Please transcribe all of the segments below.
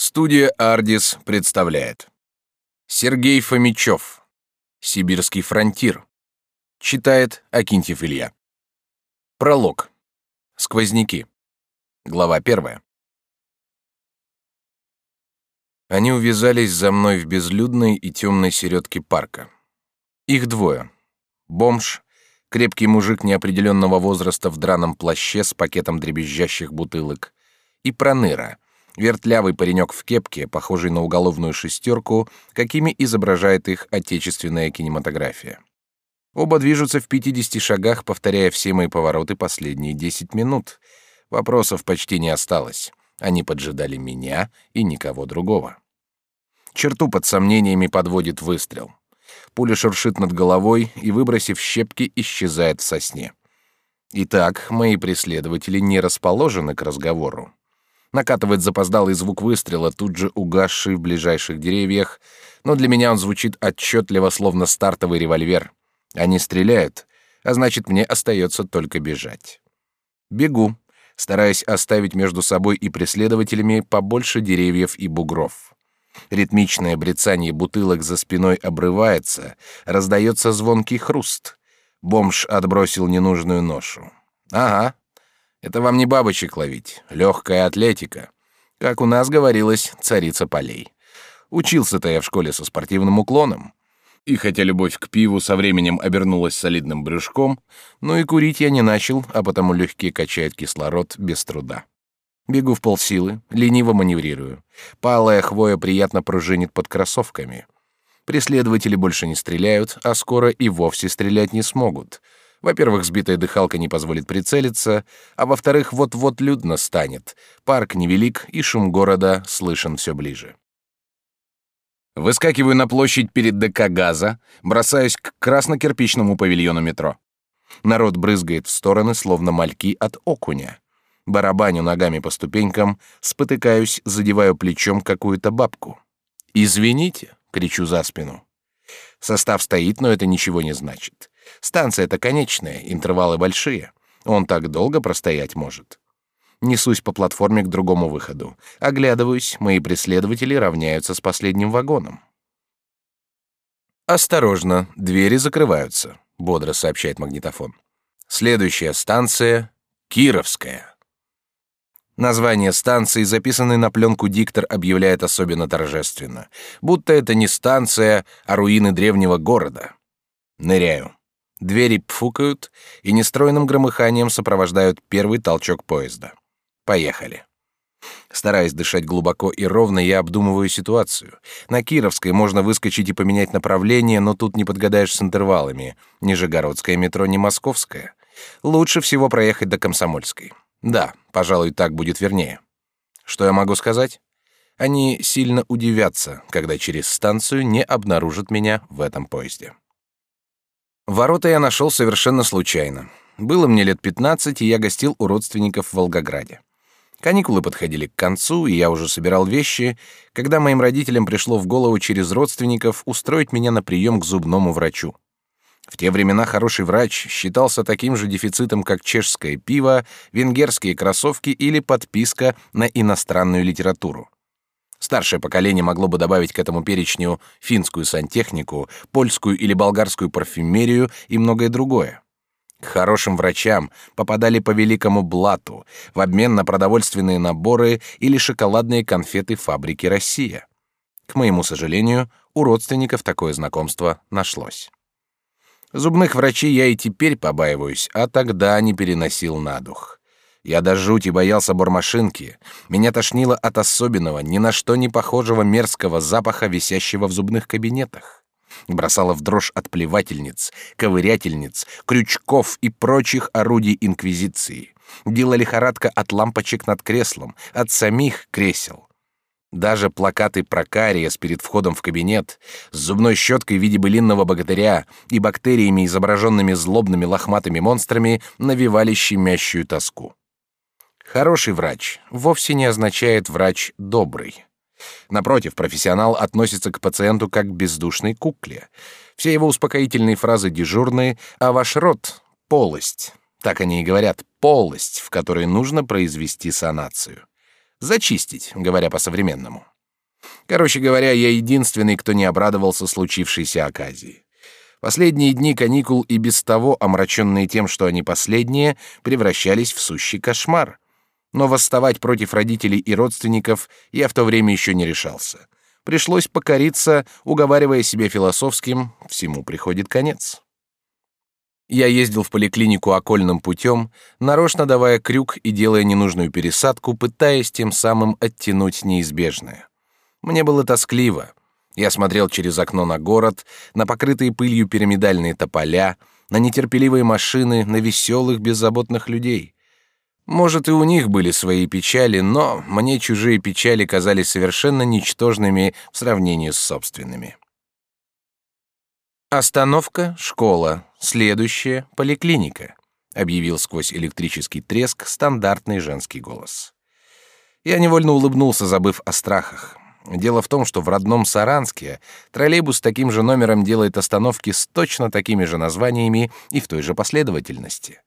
Студия «Ардис» представляет. Сергей Фомичев. «Сибирский фронтир» Читает Акинтьев Илья. Пролог. Сквозняки. Глава первая. Они увязались за мной в безлюдной и темной середке парка. Их двое. Бомж, крепкий мужик неопределенного возраста в драном плаще с пакетом дребезжащих бутылок, и Проныра — вертлявый паренек в кепке, похожий на уголовную шестерку, какими изображает их отечественная кинематография. Оба движутся в 50 шагах, повторяя все мои повороты последние 10 минут. Вопросов почти не осталось. Они поджидали меня и никого другого. Черту под сомнениями подводит выстрел. Пуля шуршит над головой и, выбросив щепки, исчезает в сосне. Итак, мои преследователи не расположены к разговору. Накатывает запоздалый звук выстрела, тут же угасший в ближайших деревьях, но для меня он звучит отчетливо, словно стартовый револьвер. Они стреляют, а значит, мне остается только бежать. Бегу, стараясь оставить между собой и преследователями побольше деревьев и бугров. Ритмичное брецание бутылок за спиной обрывается, раздается звонкий хруст. Бомж отбросил ненужную ношу. Ага, это вам не бабочек ловить, легкая атлетика. Как у нас говорилось, царица полей. Учился-то я в школе со спортивным уклоном. И хотя любовь к пиву со временем обернулась солидным брюшком, но и курить я не начал, а потому легкие качают кислород без труда. Бегу в полсилы, лениво маневрирую. Палая хвоя приятно пружинит под кроссовками. Преследователи больше не стреляют, а скоро и вовсе стрелять не смогут — во-первых, сбитая дыхалка не позволит прицелиться, а во-вторых, вот-вот людно станет. Парк невелик, и шум города слышен все ближе. Выскакиваю на площадь перед ДК «Газа», бросаюсь к красно-кирпичному павильону метро. Народ брызгает в стороны, словно мальки от окуня. Барабаню ногами по ступенькам, спотыкаюсь, задеваю плечом какую-то бабку. «Извините», — кричу за спину. Состав стоит, но это ничего не значит. Станция-то конечная, интервалы большие. Он так долго простоять может. Несусь по платформе к другому выходу. Оглядываюсь, мои преследователи равняются с последним вагоном. «Осторожно, двери закрываются», — бодро сообщает магнитофон. «Следующая станция — Кировская». Название станции, записанный на пленку диктор, объявляет особенно торжественно, будто это не станция, а руины древнего города. Ныряю. Двери пфукают и нестройным громыханием сопровождают первый толчок поезда. Поехали. Стараясь дышать глубоко и ровно, я обдумываю ситуацию. На Кировской можно выскочить и поменять направление, но тут не подгадаешь с интервалами. Нижегородское метро не московское. Лучше всего проехать до Комсомольской. Да, пожалуй, так будет вернее. Что я могу сказать? Они сильно удивятся, когда через станцию не обнаружат меня в этом поезде. Ворота я нашел совершенно случайно. Было мне лет 15, и я гостил у родственников в Волгограде. Каникулы подходили к концу, и я уже собирал вещи, когда моим родителям пришло в голову через родственников устроить меня на прием к зубному врачу. В те времена хороший врач считался таким же дефицитом, как чешское пиво, венгерские кроссовки или подписка на иностранную литературу. Старшее поколение могло бы добавить к этому перечню финскую сантехнику, польскую или болгарскую парфюмерию и многое другое. К хорошим врачам попадали по великому блату в обмен на продовольственные наборы или шоколадные конфеты фабрики «Россия». К моему сожалению, у родственников такое знакомство нашлось. Зубных врачей я и теперь побаиваюсь, а тогда не переносил на дух. Я до жути боялся бормашинки. Меня тошнило от особенного, ни на что не похожего мерзкого запаха, висящего в зубных кабинетах. Бросало в дрожь от плевательниц, ковырятельниц, крючков и прочих орудий инквизиции. Дела лихорадка от лампочек над креслом, от самих кресел. Даже плакаты про кариес перед входом в кабинет с зубной щеткой в виде былинного богатыря и бактериями, изображенными злобными лохматыми монстрами, навевали щемящую тоску. Хороший врач вовсе не означает врач добрый. Напротив, профессионал относится к пациенту как к бездушной кукле. Все его успокоительные фразы дежурные, а ваш рот — полость. Так они и говорят, полость, в которой нужно произвести санацию. Зачистить, говоря по-современному. Короче говоря, я единственный, кто не обрадовался случившейся оказии. Последние дни каникул и без того, омраченные тем, что они последние, превращались в сущий кошмар. Но восставать против родителей и родственников я в то время еще не решался. Пришлось покориться, уговаривая себя философским «всему приходит конец». Я ездил в поликлинику окольным путем, нарочно давая крюк и делая ненужную пересадку, пытаясь тем самым оттянуть неизбежное. Мне было тоскливо. Я смотрел через окно на город, на покрытые пылью пирамидальные тополя, на нетерпеливые машины, на веселых, беззаботных людей. Может, и у них были свои печали, но мне чужие печали казались совершенно ничтожными в сравнении с собственными. Остановка школа, следующая поликлиника, объявил сквозь электрический треск стандартный женский голос. Я невольно улыбнулся, забыв о страхах. Дело в том, что в родном Саранске троллейбус с таким же номером делает остановки с точно такими же названиями и в той же последовательности.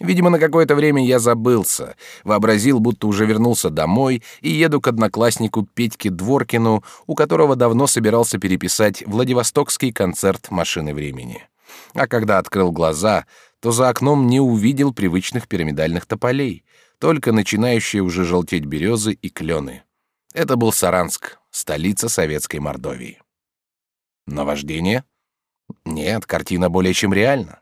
Видимо, на какое-то время я забылся, вообразил, будто уже вернулся домой и еду к однокласснику Петьке Дворкину, у которого давно собирался переписать Владивостокский концерт «Машины времени». А когда открыл глаза, то за окном не увидел привычных пирамидальных тополей, только начинающие уже желтеть березы и клены. Это был Саранск, столица советской Мордовии. Наваждение? Нет, картина более чем реальна.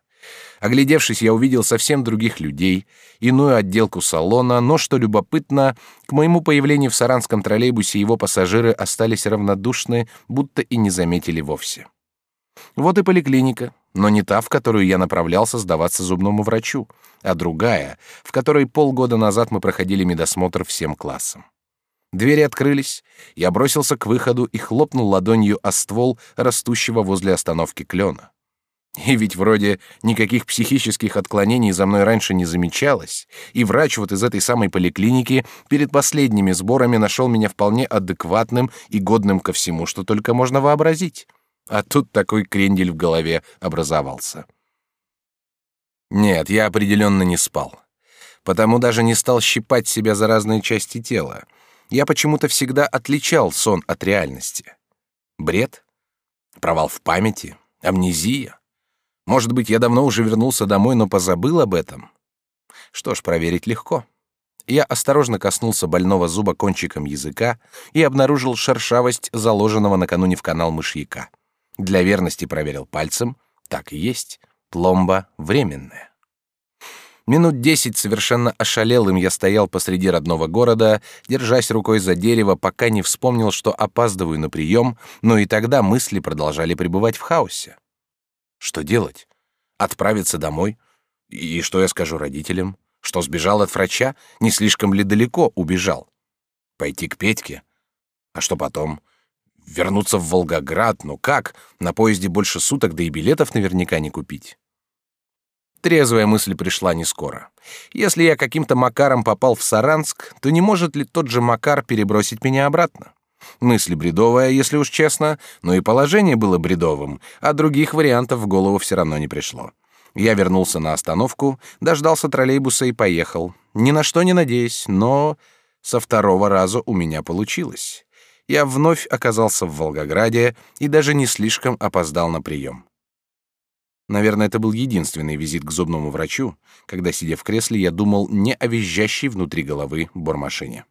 Оглядевшись, я увидел совсем других людей, иную отделку салона, но, что любопытно, к моему появлению в саранском троллейбусе его пассажиры остались равнодушны, будто и не заметили вовсе. Вот и поликлиника, но не та, в которую я направлялся сдаваться зубному врачу, а другая, в которой полгода назад мы проходили медосмотр всем классом. Двери открылись, я бросился к выходу и хлопнул ладонью о ствол растущего возле остановки клена. И ведь вроде никаких психических отклонений за мной раньше не замечалось, и врач вот из этой самой поликлиники перед последними сборами нашел меня вполне адекватным и годным ко всему, что только можно вообразить. А тут такой крендель в голове образовался. Нет, я определенно не спал. Потому даже не стал щипать себя за разные части тела. Я почему-то всегда отличал сон от реальности. Бред? Провал в памяти? Амнезия? Может быть, я давно уже вернулся домой, но позабыл об этом? Что ж, проверить легко. Я осторожно коснулся больного зуба кончиком языка и обнаружил шершавость заложенного накануне в канал мышьяка. Для верности проверил пальцем. Так и есть. Пломба временная. Минут десять совершенно ошалелым я стоял посреди родного города, держась рукой за дерево, пока не вспомнил, что опаздываю на прием, но и тогда мысли продолжали пребывать в хаосе. Что делать? Отправиться домой? И что я скажу родителям? Что сбежал от врача? Не слишком ли далеко убежал? Пойти к Петьке? А что потом? Вернуться в Волгоград? Ну как? На поезде больше суток, да и билетов наверняка не купить. Трезвая мысль пришла не скоро. Если я каким-то макаром попал в Саранск, то не может ли тот же Макар перебросить меня обратно? Мысль бредовая, если уж честно, но и положение было бредовым, а других вариантов в голову все равно не пришло. Я вернулся на остановку, дождался троллейбуса и поехал. Ни на что не надеясь, но со второго раза у меня получилось. Я вновь оказался в Волгограде и даже не слишком опоздал на прием. Наверное, это был единственный визит к зубному врачу, когда, сидя в кресле, я думал не о визжащей внутри головы бормашине.